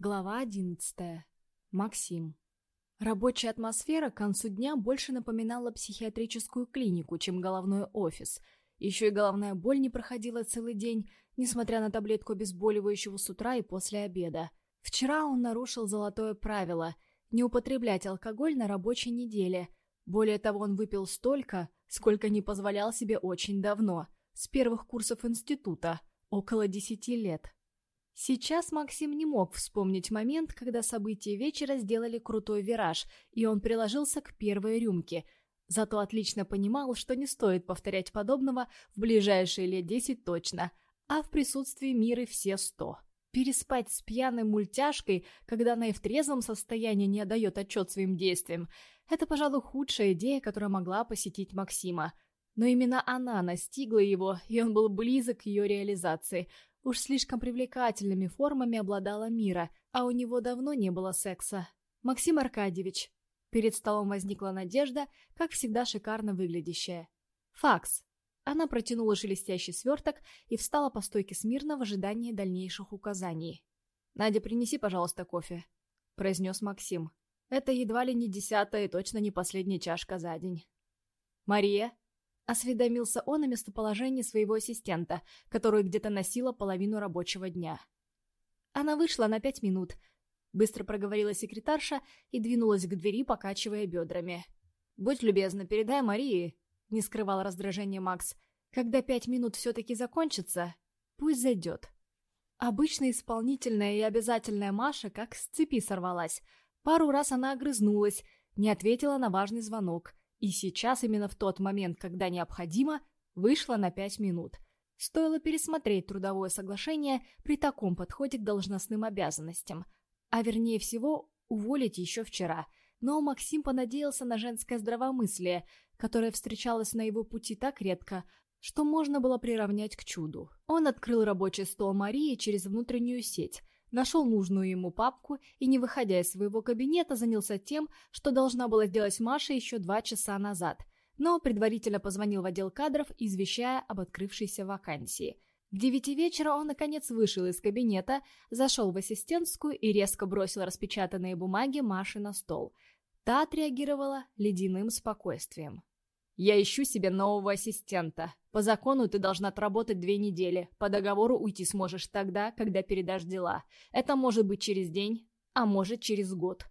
Глава одиннадцатая. Максим. Рабочая атмосфера к концу дня больше напоминала психиатрическую клинику, чем головной офис. Еще и головная боль не проходила целый день, несмотря на таблетку обезболивающего с утра и после обеда. Вчера он нарушил золотое правило – не употреблять алкоголь на рабочей неделе. Более того, он выпил столько, сколько не позволял себе очень давно, с первых курсов института, около десяти лет. Сейчас Максим не мог вспомнить момент, когда события вечера сделали крутой вираж, и он приложился к первой рюмке. Зато отлично понимал, что не стоит повторять подобного в ближайшие лет десять точно, а в присутствии мира все сто. Переспать с пьяной мультяшкой, когда она и в трезвом состоянии не отдает отчет своим действиям, это, пожалуй, худшая идея, которая могла посетить Максима. Но именно она настигла его, и он был близок к ее реализации – Уж слишком привлекательными формами обладала Мира, а у него давно не было секса. «Максим Аркадьевич». Перед столом возникла Надежда, как всегда шикарно выглядящая. «Факс». Она протянула шелестящий сверток и встала по стойке смирно в ожидании дальнейших указаний. «Надя, принеси, пожалуйста, кофе», — произнес Максим. «Это едва ли не десятая и точно не последняя чашка за день». «Мария?» Осведомился он о местоположении своего ассистента, которую где-то носила половину рабочего дня. Она вышла на пять минут. Быстро проговорила секретарша и двинулась к двери, покачивая бедрами. «Будь любезна, передай Марии», — не скрывал раздражение Макс. «Когда пять минут все-таки закончится, пусть зайдет». Обычно исполнительная и обязательная Маша как с цепи сорвалась. Пару раз она огрызнулась, не ответила на важный звонок. И сейчас, именно в тот момент, когда необходимо, вышла на пять минут. Стоило пересмотреть трудовое соглашение при таком подходе к должностным обязанностям. А вернее всего, уволить еще вчера. Но Максим понадеялся на женское здравомыслие, которое встречалось на его пути так редко, что можно было приравнять к чуду. Он открыл рабочий стол Марии через внутреннюю сеть – нашел нужную ему папку и, не выходя из своего кабинета, занялся тем, что должна была сделать Маша еще два часа назад, но предварительно позвонил в отдел кадров, извещая об открывшейся вакансии. К девяти вечера он, наконец, вышел из кабинета, зашел в ассистентскую и резко бросил распечатанные бумаги Маше на стол. Та отреагировала ледяным спокойствием. «Я ищу себе нового ассистента. По закону ты должна отработать две недели. По договору уйти сможешь тогда, когда передашь дела. Это может быть через день, а может через год».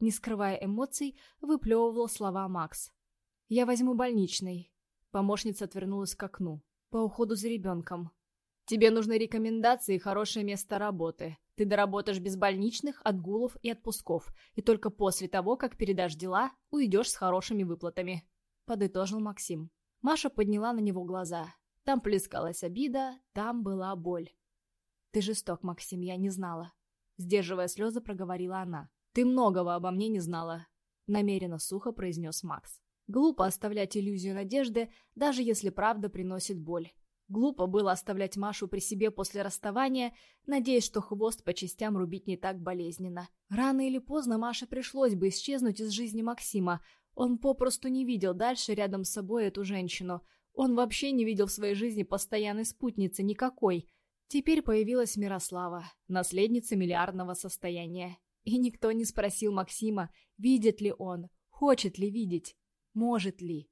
Не скрывая эмоций, выплевывал слова Макс. «Я возьму больничный». Помощница отвернулась к окну. «По уходу за ребенком». «Тебе нужны рекомендации и хорошее место работы. Ты доработаешь без больничных, отгулов и отпусков. И только после того, как передашь дела, уйдешь с хорошими выплатами». — подытожил Максим. Маша подняла на него глаза. Там плескалась обида, там была боль. «Ты жесток, Максим, я не знала». Сдерживая слезы, проговорила она. «Ты многого обо мне не знала», — намеренно сухо произнес Макс. Глупо оставлять иллюзию надежды, даже если правда приносит боль. Глупо было оставлять Машу при себе после расставания, надеясь, что хвост по частям рубить не так болезненно. Рано или поздно Маше пришлось бы исчезнуть из жизни Максима, он попросту не видел дальше рядом с собой эту женщину. Он вообще не видел в своей жизни постоянной спутницы никакой. Теперь появилась Мирослава, наследница миллиардного состояния. И никто не спросил Максима, видит ли он, хочет ли видеть, может ли.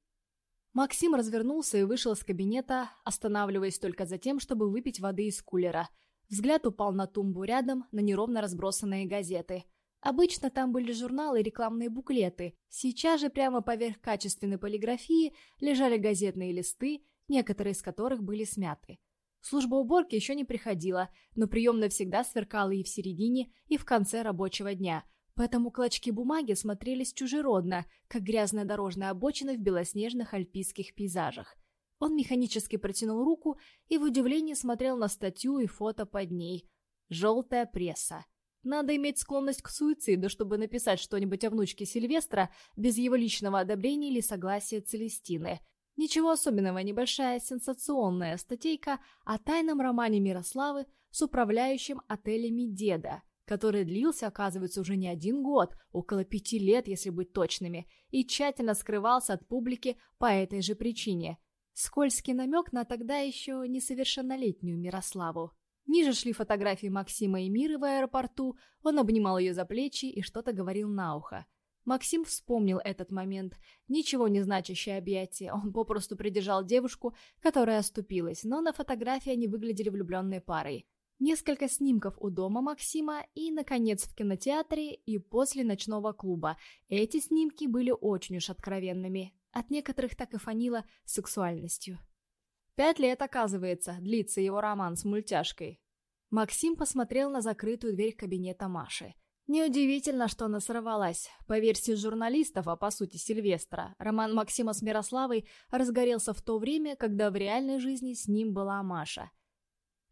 Максим развернулся и вышел из кабинета, останавливаясь только за тем, чтобы выпить воды из кулера. Взгляд упал на тумбу рядом, на неровно разбросанные газеты. Обычно там были журналы и рекламные буклеты. Сейчас же прямо поверх качественной полиграфии лежали газетные листы, некоторые из которых были смяты. Служба уборки еще не приходила, но приемная всегда сверкала и в середине, и в конце рабочего дня, поэтому клочки бумаги смотрелись чужеродно, как грязная дорожная обочина в белоснежных альпийских пейзажах. Он механически протянул руку и в удивлении смотрел на статью и фото под ней. «Желтая пресса». Надо иметь склонность к суициду, чтобы написать что-нибудь о внучке Сильвестра без его личного одобрения или согласия Целестины. Ничего особенного, небольшая сенсационная статейка о тайном романе Мирославы с управляющим отелями деда, который длился, оказывается, уже не один год, около пяти лет, если быть точными, и тщательно скрывался от публики по этой же причине. Скользкий намек на тогда еще несовершеннолетнюю Мирославу. Ниже шли фотографии Максима и Миры в аэропорту, он обнимал ее за плечи и что-то говорил на ухо. Максим вспомнил этот момент. Ничего не значащее объятие. Он попросту придержал девушку, которая оступилась, но на фотографии они выглядели влюбленной парой. Несколько снимков у дома Максима и, наконец, в кинотеатре и после ночного клуба. Эти снимки были очень уж откровенными. От некоторых так и фанило сексуальностью. Пять лет, оказывается, длится его роман с мультяшкой. Максим посмотрел на закрытую дверь кабинета Маши. Неудивительно, что она сорвалась. По версии журналистов, а по сути Сильвестра, роман Максима с Мирославой разгорелся в то время, когда в реальной жизни с ним была Маша.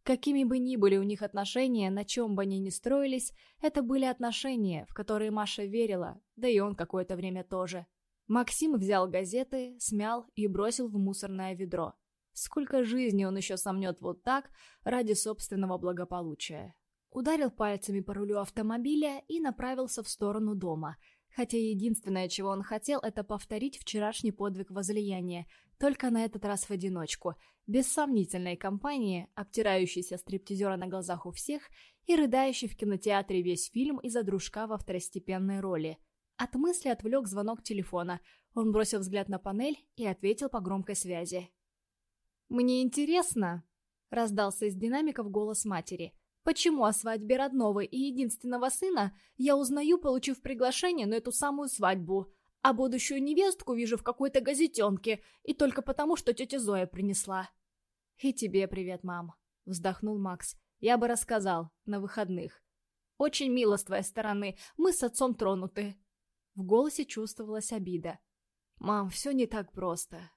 Какими бы ни были у них отношения, на чем бы они ни строились, это были отношения, в которые Маша верила, да и он какое-то время тоже. Максим взял газеты, смял и бросил в мусорное ведро. Сколько жизней он еще сомнет вот так ради собственного благополучия. Ударил пальцами по рулю автомобиля и направился в сторону дома. Хотя единственное, чего он хотел, это повторить вчерашний подвиг возлияния, только на этот раз в одиночку, без сомнительной компании, обтирающейся стриптизера на глазах у всех и рыдающей в кинотеатре весь фильм из-за дружка во второстепенной роли. От мысли отвлек звонок телефона. Он бросил взгляд на панель и ответил по громкой связи. «Мне интересно», — раздался из динамиков голос матери, «почему о свадьбе родного и единственного сына я узнаю, получив приглашение на эту самую свадьбу, а будущую невестку вижу в какой-то газетенке, и только потому, что тетя Зоя принесла». «И тебе привет, мам», — вздохнул Макс. «Я бы рассказал, на выходных». «Очень мило с твоей стороны, мы с отцом тронуты». В голосе чувствовалась обида. «Мам, все не так просто.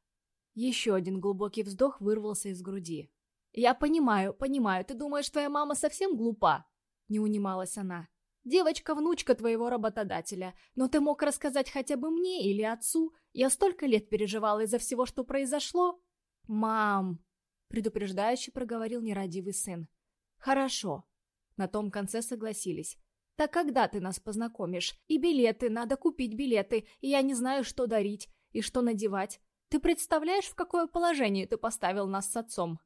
Еще один глубокий вздох вырвался из груди. «Я понимаю, понимаю, ты думаешь, твоя мама совсем глупа?» Не унималась она. «Девочка-внучка твоего работодателя, но ты мог рассказать хотя бы мне или отцу. Я столько лет переживала из-за всего, что произошло». «Мам!» — предупреждающе проговорил нерадивый сын. «Хорошо». На том конце согласились. «Так когда ты нас познакомишь? И билеты, надо купить билеты, и я не знаю, что дарить, и что надевать. Ты представляешь, в какое положение ты поставил нас с отцом?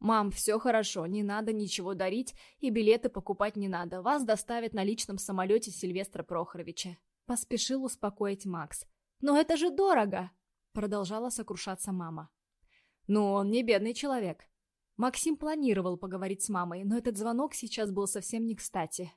Мам, все хорошо, не надо ничего дарить, и билеты покупать не надо. Вас доставят на личном самолете Сильвестра Прохоровича. Поспешил успокоить Макс. Но это же дорого! Продолжала сокрушаться мама. Ну, он не бедный человек. Максим планировал поговорить с мамой, но этот звонок сейчас был совсем не кстати.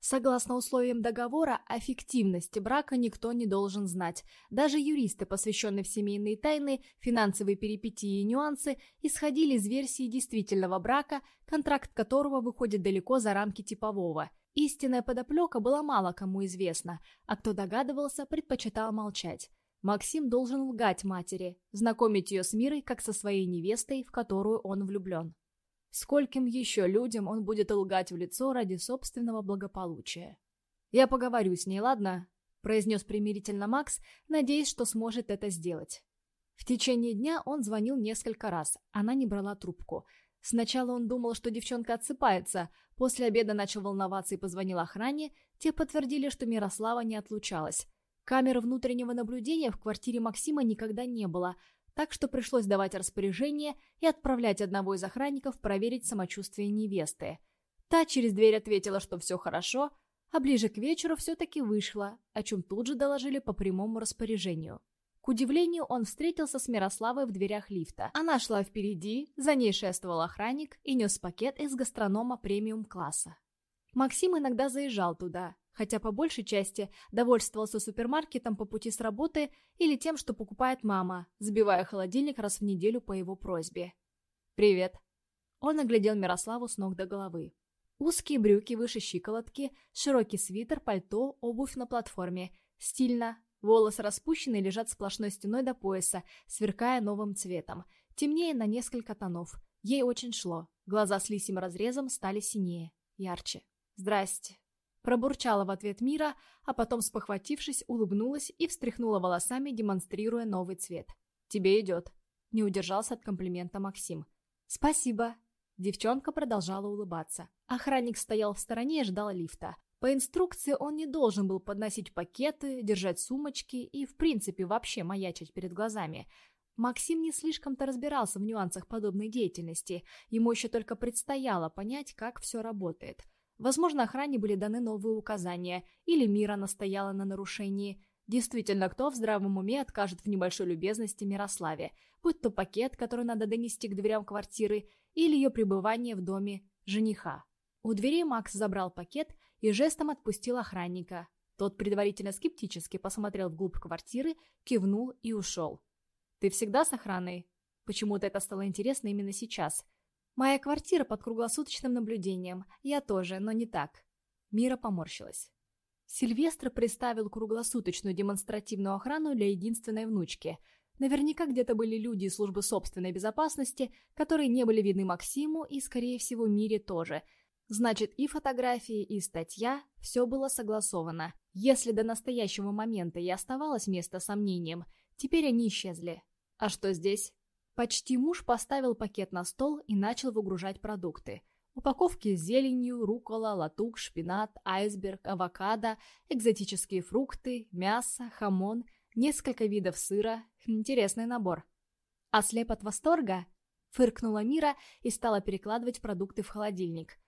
Согласно условиям договора, о фиктивности брака никто не должен знать. Даже юристы, посвященные в семейные тайны, финансовые перипетии и нюансы, исходили из версии действительного брака, контракт которого выходит далеко за рамки типового. Истинная подоплека была мало кому известна, а кто догадывался, предпочитал молчать. Максим должен лгать матери, знакомить ее с мирой, как со своей невестой, в которую он влюблен. Скольким еще людям он будет лгать в лицо ради собственного благополучия? «Я поговорю с ней, ладно?» – произнес примирительно Макс, надеясь, что сможет это сделать. В течение дня он звонил несколько раз, она не брала трубку. Сначала он думал, что девчонка отсыпается, после обеда начал волноваться и позвонил охране, те подтвердили, что Мирослава не отлучалась. Камеры внутреннего наблюдения в квартире Максима никогда не было – так что пришлось давать распоряжение и отправлять одного из охранников проверить самочувствие невесты. Та через дверь ответила, что все хорошо, а ближе к вечеру все-таки вышла, о чем тут же доложили по прямому распоряжению. К удивлению, он встретился с Мирославой в дверях лифта. Она шла впереди, за ней шествовал охранник и нес пакет из гастронома премиум-класса. Максим иногда заезжал туда, хотя по большей части довольствовался супермаркетом по пути с работы или тем, что покупает мама, забивая холодильник раз в неделю по его просьбе. «Привет». Он оглядел Мирославу с ног до головы. Узкие брюки выше щиколотки, широкий свитер, пальто, обувь на платформе. Стильно. Волосы распущены лежат сплошной стеной до пояса, сверкая новым цветом. Темнее на несколько тонов. Ей очень шло. Глаза с лисим разрезом стали синее, ярче. «Здрасте», Пробурчала в ответ Мира, а потом, спохватившись, улыбнулась и встряхнула волосами, демонстрируя новый цвет. «Тебе идет», — не удержался от комплимента Максим. «Спасибо». Девчонка продолжала улыбаться. Охранник стоял в стороне и ждал лифта. По инструкции он не должен был подносить пакеты, держать сумочки и, в принципе, вообще маячить перед глазами. Максим не слишком-то разбирался в нюансах подобной деятельности, ему еще только предстояло понять, как все работает. Возможно, охране были даны новые указания, или Мира настояла на нарушении. Действительно, кто в здравом уме откажет в небольшой любезности Мирославе, будь то пакет, который надо донести к дверям квартиры, или ее пребывание в доме жениха. У двери Макс забрал пакет и жестом отпустил охранника. Тот предварительно скептически посмотрел вглубь квартиры, кивнул и ушел. Ты всегда с охраной? Почему-то это стало интересно именно сейчас. Моя квартира под круглосуточным наблюдением. Я тоже, но не так. Мира поморщилась. Сильвестр представил круглосуточную демонстративную охрану для единственной внучки. Наверняка где-то были люди из службы собственной безопасности, которые не были видны Максиму и, скорее всего, Мире тоже. Значит, и фотографии, и статья – все было согласовано. Если до настоящего момента и оставалось место сомнениям, Теперь они исчезли. А что здесь? Почти муж поставил пакет на стол и начал выгружать продукты. Упаковки с зеленью, рукола, латук, шпинат, айсберг, авокадо, экзотические фрукты, мясо, хамон, несколько видов сыра. Интересный набор. «Ослеп от восторга?» — фыркнула Мира и стала перекладывать продукты в холодильник.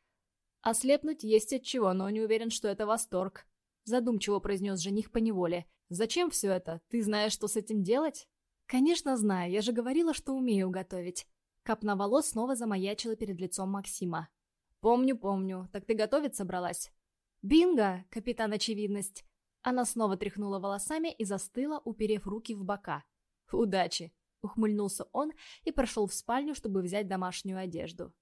«Ослепнуть есть от чего, но не уверен, что это восторг», — задумчиво произнес жених по неволе. Зачем все это? Ты знаешь, что с этим делать? Конечно, знаю. Я же говорила, что умею готовить. Капна волос снова замаячила перед лицом Максима. Помню, помню. Так ты готовить собралась? Бинго, капитан Очевидность. Она снова тряхнула волосами и застыла, уперев руки в бока. «Удачи!» — ухмыльнулся он и прошел в спальню, чтобы взять домашнюю одежду.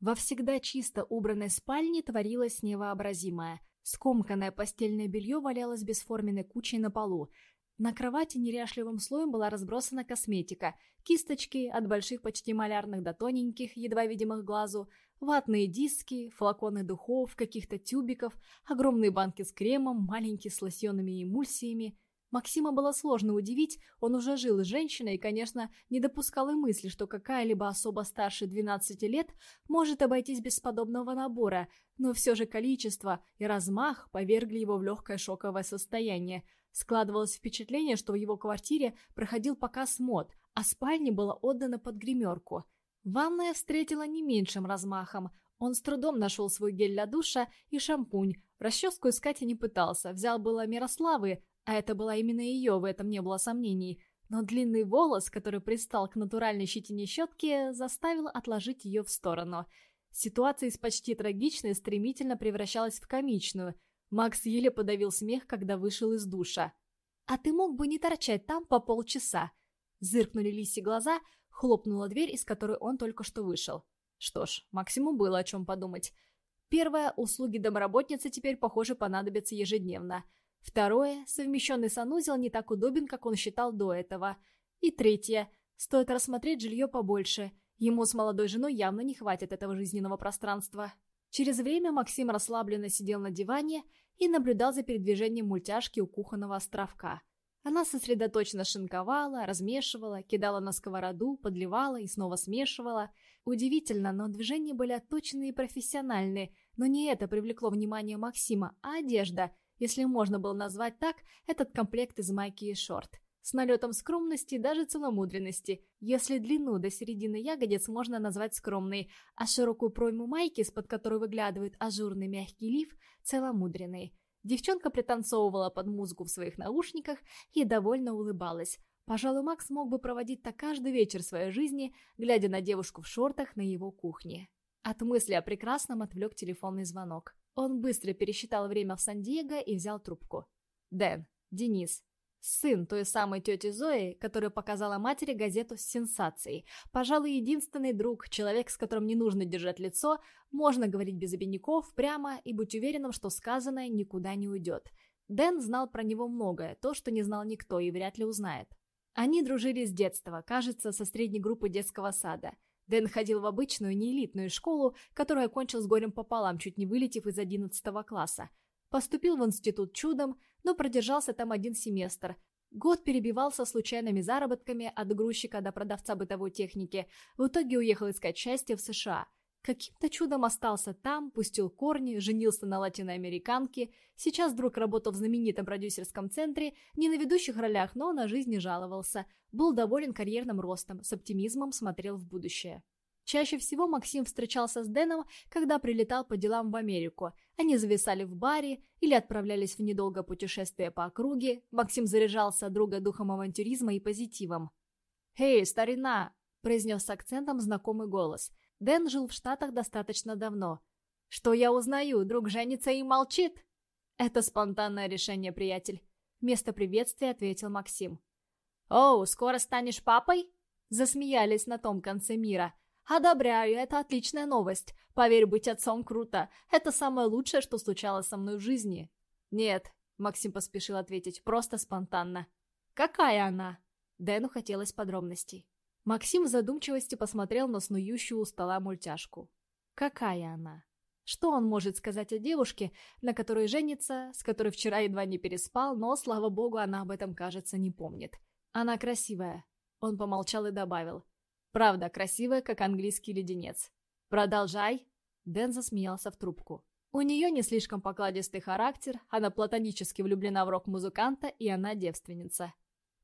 Во всегда чисто убранной спальне творилось невообразимое. Скомканное постельное белье валялось бесформенной кучей на полу. На кровати неряшливым слоем была разбросана косметика. Кисточки, от больших почти малярных до тоненьких, едва видимых глазу, ватные диски, флаконы духов, каких-то тюбиков, огромные банки с кремом, маленькие с лосьонами и эмульсиями. Максима было сложно удивить, он уже жил с женщиной и, конечно, не допускал и мысли, что какая-либо особа старше 12 лет может обойтись без подобного набора, но все же количество и размах повергли его в легкое шоковое состояние. Складывалось впечатление, что в его квартире проходил показ мод, а спальня была отдана под гримерку. Ванная встретила не меньшим размахом. Он с трудом нашел свой гель для душа и шампунь. Расческу искать и не пытался. Взял было Мирославы, а это была именно ее, в этом не было сомнений. Но длинный волос, который пристал к натуральной щетине щетки, заставил отложить ее в сторону. Ситуация из почти трагичной стремительно превращалась в комичную. Макс еле подавил смех, когда вышел из душа. «А ты мог бы не торчать там по полчаса?» Зыркнули Лиси глаза, хлопнула дверь, из которой он только что вышел. Что ж, Максиму было о чем подумать. Первое, услуги домработницы теперь, похоже, понадобятся ежедневно – Второе, совмещенный санузел не так удобен, как он считал до этого. И третье, стоит рассмотреть жилье побольше. Ему с молодой женой явно не хватит этого жизненного пространства. Через время Максим расслабленно сидел на диване и наблюдал за передвижением мультяшки у кухонного островка. Она сосредоточенно шинковала, размешивала, кидала на сковороду, подливала и снова смешивала. Удивительно, но движения были отточенные и профессиональные, но не это привлекло внимание Максима, а одежда – если можно было назвать так этот комплект из майки и шорт. С налетом скромности и даже целомудренности, если длину до середины ягодиц можно назвать скромной, а широкую пройму майки, из-под которой выглядывает ажурный мягкий лиф, целомудренной. Девчонка пританцовывала под музыку в своих наушниках и довольно улыбалась. Пожалуй, Макс мог бы проводить так каждый вечер своей жизни, глядя на девушку в шортах на его кухне. От мысли о прекрасном отвлек телефонный звонок. Он быстро пересчитал время в Сан-Диего и взял трубку. «Дэн, Денис, сын той самой тети Зои, которая показала матери газету с сенсацией. Пожалуй, единственный друг, человек, с которым не нужно держать лицо, можно говорить без обиняков, прямо и быть уверенным, что сказанное никуда не уйдет. Дэн знал про него многое, то, что не знал никто и вряд ли узнает. Они дружили с детства, кажется, со средней группы детского сада – Дэн ходил в обычную, неэлитную школу, которую окончил с горем пополам, чуть не вылетев из 11 класса. Поступил в институт чудом, но продержался там один семестр. Год перебивался случайными заработками от грузчика до продавца бытовой техники. В итоге уехал искать счастье в США. Каким-то чудом остался там, пустил корни, женился на латиноамериканке, сейчас вдруг работал в знаменитом продюсерском центре, не на ведущих ролях, но на жизнь не жаловался, был доволен карьерным ростом, с оптимизмом смотрел в будущее. Чаще всего Максим встречался с Дэном, когда прилетал по делам в Америку. Они зависали в баре или отправлялись в недолгое путешествие по округе. Максим заряжался друга духом авантюризма и позитивом. «Эй, старина!» – произнес с акцентом знакомый голос – Дэн жил в Штатах достаточно давно. Что я узнаю, друг женится и молчит? Это спонтанное решение, приятель. Вместо приветствия ответил Максим. «Оу, скоро станешь папой?» Засмеялись на том конце мира. «Одобряю, это отличная новость. Поверь, быть отцом круто. Это самое лучшее, что случалось со мной в жизни». «Нет», — Максим поспешил ответить, — «просто спонтанно». «Какая она?» Дэну хотелось подробностей. Максим в задумчивости посмотрел на снующую у стола мультяшку. Какая она? Что он может сказать о девушке, на которой женится, с которой вчера едва не переспал, но, слава богу, она об этом, кажется, не помнит. Она красивая. Он помолчал и добавил. Правда, красивая, как английский леденец. Продолжай. Дэн засмеялся в трубку. У нее не слишком покладистый характер, она платонически влюблена в рок-музыканта, и она девственница.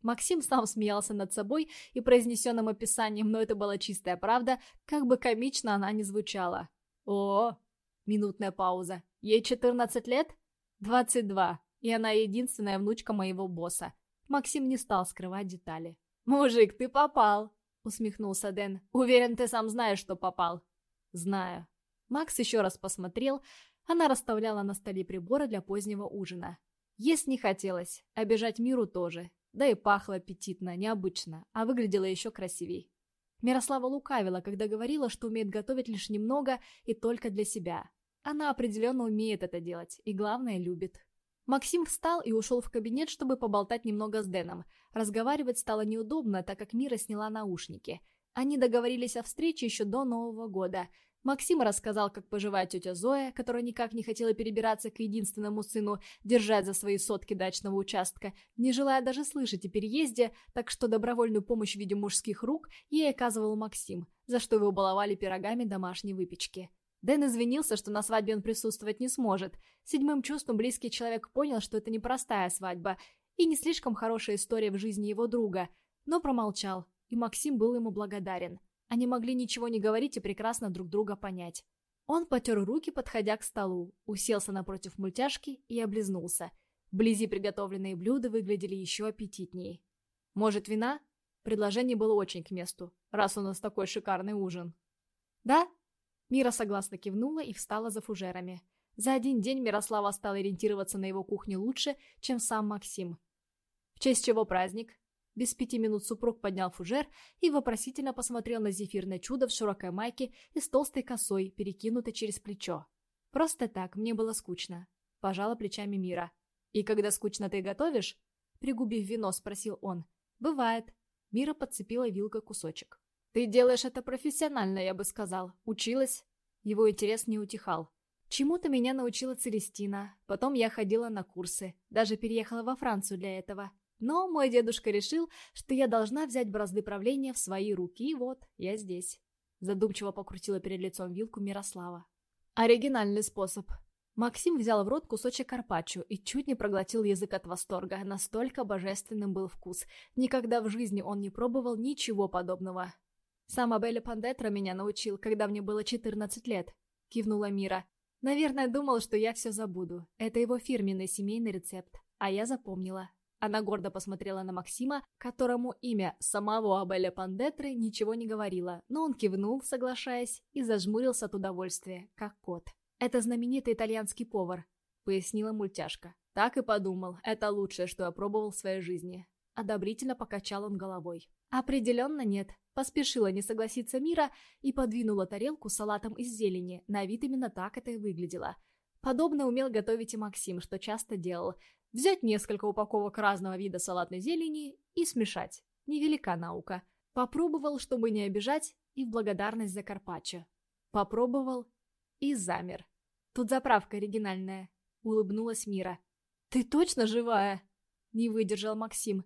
Максим сам смеялся над собой и произнесенным описанием, но это была чистая правда, как бы комично она ни звучала. О, минутная пауза. Ей 14 лет? 22. И она единственная внучка моего босса. Максим не стал скрывать детали. «Мужик, ты попал!» — усмехнулся Дэн. «Уверен, ты сам знаешь, что попал». «Знаю». Макс еще раз посмотрел. Она расставляла на столе приборы для позднего ужина. Есть не хотелось, обижать миру тоже. Да и пахло аппетитно, необычно, а выглядела еще красивей. Мирослава лукавила, когда говорила, что умеет готовить лишь немного и только для себя. Она определенно умеет это делать, и главное, любит. Максим встал и ушел в кабинет, чтобы поболтать немного с Дэном. Разговаривать стало неудобно, так как Мира сняла наушники. Они договорились о встрече еще до Нового года. Максим рассказал, как поживает тетя Зоя, которая никак не хотела перебираться к единственному сыну, держать за свои сотки дачного участка, не желая даже слышать о переезде, так что добровольную помощь в виде мужских рук ей оказывал Максим, за что его баловали пирогами домашней выпечки. Дэн извинился, что на свадьбе он присутствовать не сможет. Седьмым чувством близкий человек понял, что это непростая свадьба и не слишком хорошая история в жизни его друга, но промолчал, и Максим был ему благодарен. Они могли ничего не говорить и прекрасно друг друга понять. Он потер руки, подходя к столу, уселся напротив мультяшки и облизнулся. Вблизи приготовленные блюда выглядели еще аппетитнее. «Может, вина?» Предложение было очень к месту, раз у нас такой шикарный ужин. «Да?» Мира согласно кивнула и встала за фужерами. За один день Мирослава стала ориентироваться на его кухне лучше, чем сам Максим. «В честь чего праздник?» Без пяти минут супруг поднял фужер и вопросительно посмотрел на зефирное чудо в широкой майке и с толстой косой, перекинутой через плечо. «Просто так, мне было скучно», — пожала плечами Мира. «И когда скучно ты готовишь?» Пригубив вино, спросил он. «Бывает». Мира подцепила вилкой кусочек. «Ты делаешь это профессионально, я бы сказал. Училась?» Его интерес не утихал. Чему-то меня научила Целестина. Потом я ходила на курсы. Даже переехала во Францию для этого. Но мой дедушка решил, что я должна взять бразды правления в свои руки, и вот, я здесь. Задумчиво покрутила перед лицом вилку Мирослава. Оригинальный способ. Максим взял в рот кусочек карпаччо и чуть не проглотил язык от восторга. Настолько божественным был вкус. Никогда в жизни он не пробовал ничего подобного. «Сам Абеля Пандетра меня научил, когда мне было 14 лет», — кивнула Мира. «Наверное, думал, что я все забуду. Это его фирменный семейный рецепт. А я запомнила. Она гордо посмотрела на Максима, которому имя самого Абеля Пандетры ничего не говорило, но он кивнул, соглашаясь, и зажмурился от удовольствия, как кот. «Это знаменитый итальянский повар», — пояснила мультяшка. «Так и подумал, это лучшее, что я пробовал в своей жизни». Одобрительно покачал он головой. «Определенно нет», — поспешила не согласиться Мира и подвинула тарелку с салатом из зелени, на вид именно так это и выглядело. Подобно умел готовить и Максим, что часто делал, Взять несколько упаковок разного вида салатной зелени и смешать. Невелика наука. Попробовал, чтобы не обижать, и в благодарность за карпаччо. Попробовал и замер. Тут заправка оригинальная. Улыбнулась Мира. «Ты точно живая?» Не выдержал Максим.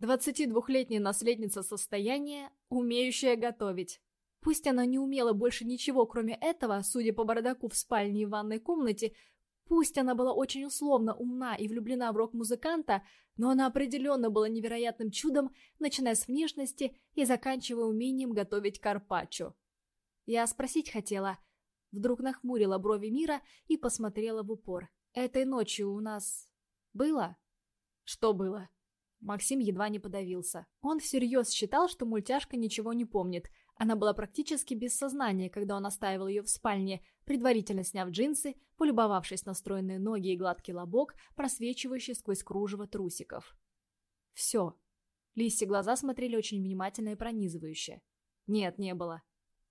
«22-летняя наследница состояния, умеющая готовить». Пусть она не умела больше ничего, кроме этого, судя по бардаку в спальне и ванной комнате, пусть она была очень условно умна и влюблена в рок-музыканта, но она определенно была невероятным чудом, начиная с внешности и заканчивая умением готовить карпаччо. Я спросить хотела. Вдруг нахмурила брови Мира и посмотрела в упор. «Этой ночью у нас... было?» «Что было?» Максим едва не подавился. Он всерьез считал, что мультяшка ничего не помнит, она была практически без сознания, когда он оставил ее в спальне, предварительно сняв джинсы, полюбовавшись на стройные ноги и гладкий лобок, просвечивающий сквозь кружево трусиков. Все. Листи глаза смотрели очень внимательно и пронизывающе. Нет, не было.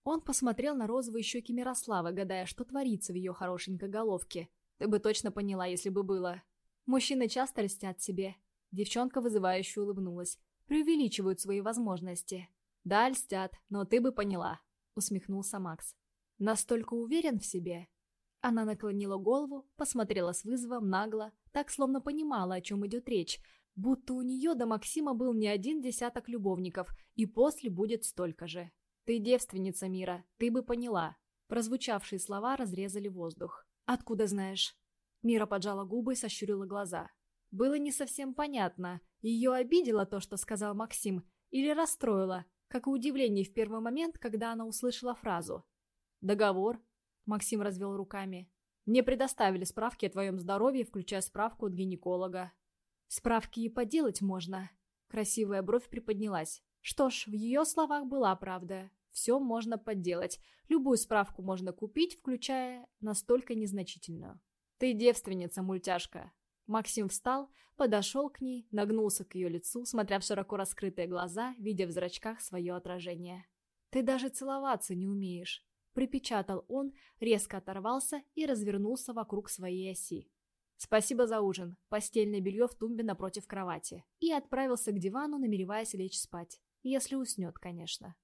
Он посмотрел на розовые щеки Мирославы, гадая, что творится в ее хорошенькой головке. Ты бы точно поняла, если бы было. Мужчины часто льстят себе. Девчонка вызывающе улыбнулась. Преувеличивают свои возможности. «Да, льстят, но ты бы поняла», — усмехнулся Макс. «Настолько уверен в себе?» Она наклонила голову, посмотрела с вызовом нагло, так словно понимала, о чем идет речь, будто у нее до Максима был не один десяток любовников, и после будет столько же. «Ты девственница мира, ты бы поняла». Прозвучавшие слова разрезали воздух. «Откуда знаешь?» Мира поджала губы и сощурила глаза. Было не совсем понятно, ее обидело то, что сказал Максим, или расстроило, как и удивление в первый момент, когда она услышала фразу. «Договор?» – Максим развел руками. «Мне предоставили справки о твоем здоровье, включая справку от гинеколога». «Справки и поделать можно». Красивая бровь приподнялась. Что ж, в ее словах была правда. Все можно подделать. Любую справку можно купить, включая настолько незначительную. «Ты девственница, мультяшка», Максим встал, подошел к ней, нагнулся к ее лицу, смотря в широко раскрытые глаза, видя в зрачках свое отражение. «Ты даже целоваться не умеешь», — припечатал он, резко оторвался и развернулся вокруг своей оси. «Спасибо за ужин. Постельное белье в тумбе напротив кровати». И отправился к дивану, намереваясь лечь спать. Если уснет, конечно.